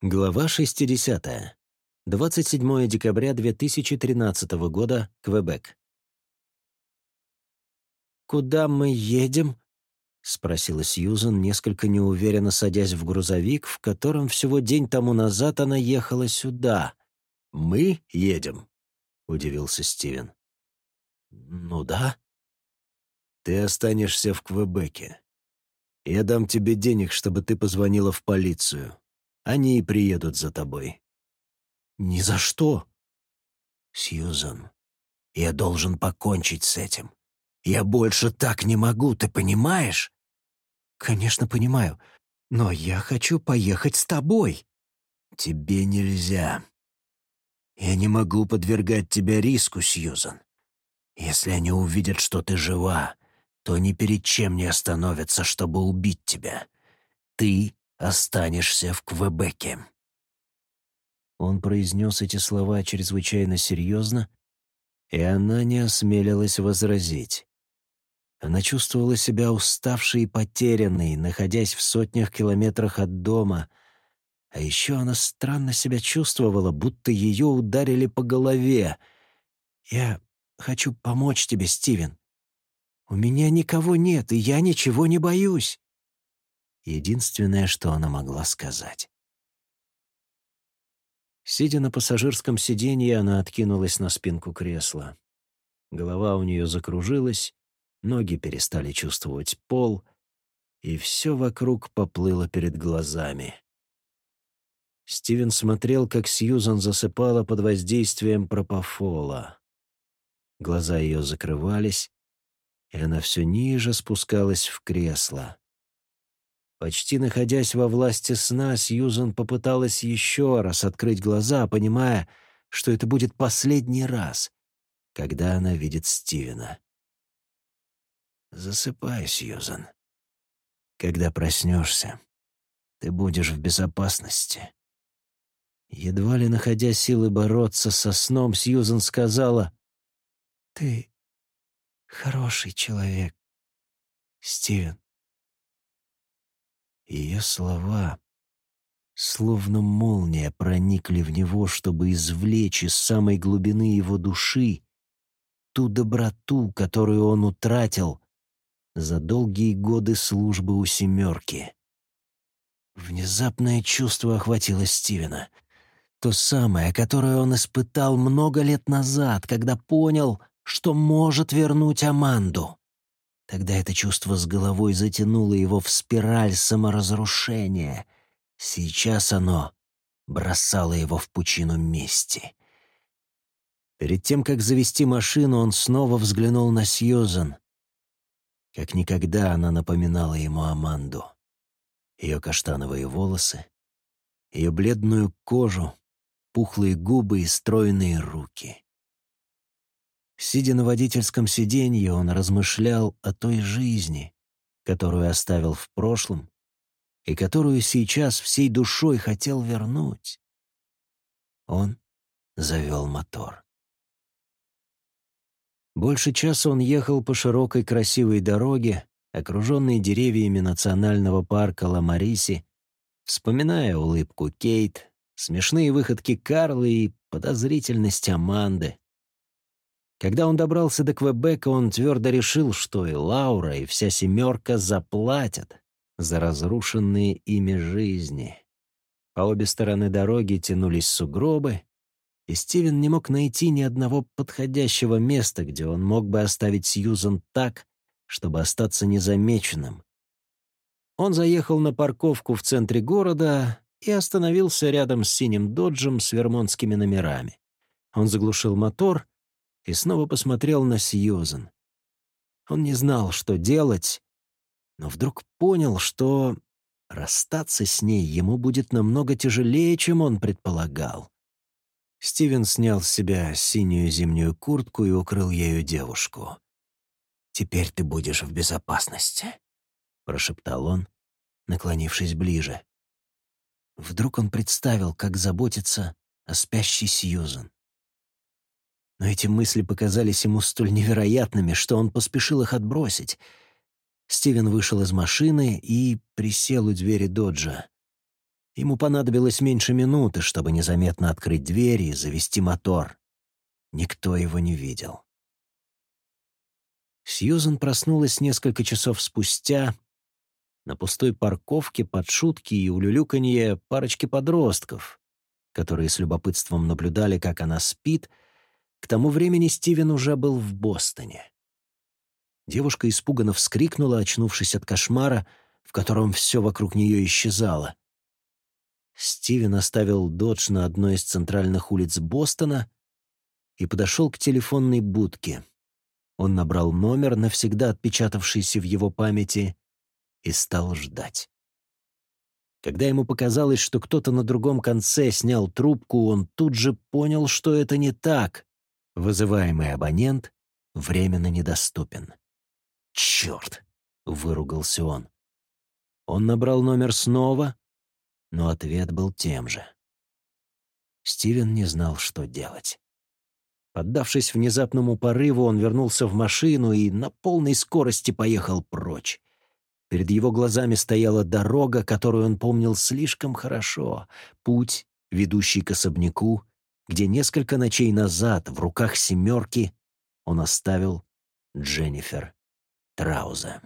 Глава 60. 27 декабря 2013 года, Квебек. «Куда мы едем?» — спросила Сьюзан, несколько неуверенно садясь в грузовик, в котором всего день тому назад она ехала сюда. «Мы едем?» — удивился Стивен. «Ну да». «Ты останешься в Квебеке. Я дам тебе денег, чтобы ты позвонила в полицию. Они и приедут за тобой». «Ни за что!» «Сьюзан, я должен покончить с этим. Я больше так не могу, ты понимаешь?» «Конечно, понимаю. Но я хочу поехать с тобой». «Тебе нельзя. Я не могу подвергать тебя риску, Сьюзан. Если они увидят, что ты жива, то ни перед чем не остановятся, чтобы убить тебя. Ты останешься в Квебеке». Он произнес эти слова чрезвычайно серьезно, и она не осмелилась возразить. Она чувствовала себя уставшей и потерянной, находясь в сотнях километрах от дома, а еще она странно себя чувствовала, будто ее ударили по голове. «Я хочу помочь тебе, Стивен. У меня никого нет, и я ничего не боюсь» единственное, что она могла сказать. Сидя на пассажирском сиденье, она откинулась на спинку кресла. Голова у нее закружилась, ноги перестали чувствовать пол, и все вокруг поплыло перед глазами. Стивен смотрел, как Сьюзан засыпала под воздействием пропофола. Глаза ее закрывались, и она все ниже спускалась в кресло. Почти находясь во власти сна, Сьюзан попыталась еще раз открыть глаза, понимая, что это будет последний раз, когда она видит Стивена. «Засыпай, Сьюзан. Когда проснешься, ты будешь в безопасности». Едва ли находя силы бороться со сном, Сьюзан сказала, «Ты хороший человек, Стивен». Ее слова, словно молния, проникли в него, чтобы извлечь из самой глубины его души ту доброту, которую он утратил за долгие годы службы у «семерки». Внезапное чувство охватило Стивена. То самое, которое он испытал много лет назад, когда понял, что может вернуть Аманду. Тогда это чувство с головой затянуло его в спираль саморазрушения. Сейчас оно бросало его в пучину мести. Перед тем, как завести машину, он снова взглянул на Сьюзан. Как никогда она напоминала ему Аманду. Ее каштановые волосы, ее бледную кожу, пухлые губы и стройные руки. Сидя на водительском сиденье, он размышлял о той жизни, которую оставил в прошлом и которую сейчас всей душой хотел вернуть. Он завел мотор. Больше часа он ехал по широкой красивой дороге, окруженной деревьями национального парка Ла-Мариси, вспоминая улыбку Кейт, смешные выходки Карлы и подозрительность Аманды. Когда он добрался до Квебека, он твердо решил, что и Лаура, и вся семерка заплатят за разрушенные ими жизни. По обе стороны дороги тянулись сугробы, и Стивен не мог найти ни одного подходящего места, где он мог бы оставить Сьюзан так, чтобы остаться незамеченным. Он заехал на парковку в центре города и остановился рядом с синим доджем с вермонтскими номерами. Он заглушил мотор — и снова посмотрел на Сьюзен. Он не знал, что делать, но вдруг понял, что расстаться с ней ему будет намного тяжелее, чем он предполагал. Стивен снял с себя синюю зимнюю куртку и укрыл ею девушку. «Теперь ты будешь в безопасности», — прошептал он, наклонившись ближе. Вдруг он представил, как заботится о спящей Сьюзен. Но эти мысли показались ему столь невероятными, что он поспешил их отбросить. Стивен вышел из машины и присел у двери доджа. Ему понадобилось меньше минуты, чтобы незаметно открыть двери и завести мотор. Никто его не видел. Сьюзен проснулась несколько часов спустя на пустой парковке под шутки и улюлюканье парочки подростков, которые с любопытством наблюдали, как она спит. К тому времени Стивен уже был в Бостоне. Девушка испуганно вскрикнула, очнувшись от кошмара, в котором все вокруг нее исчезало. Стивен оставил додж на одной из центральных улиц Бостона и подошел к телефонной будке. Он набрал номер, навсегда отпечатавшийся в его памяти, и стал ждать. Когда ему показалось, что кто-то на другом конце снял трубку, он тут же понял, что это не так. Вызываемый абонент временно недоступен. «Черт!» — выругался он. Он набрал номер снова, но ответ был тем же. Стивен не знал, что делать. Поддавшись внезапному порыву, он вернулся в машину и на полной скорости поехал прочь. Перед его глазами стояла дорога, которую он помнил слишком хорошо. Путь, ведущий к особняку, где несколько ночей назад в руках «семерки» он оставил Дженнифер Трауза.